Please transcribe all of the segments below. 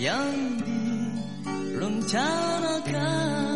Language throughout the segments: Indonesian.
yang direncanakan.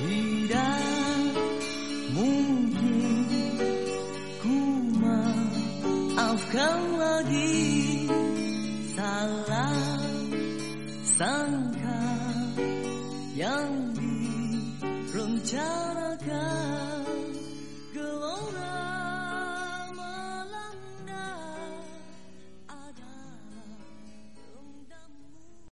Tidak mungkin kuma maafkan lagi salah sangka yang di direncanakan.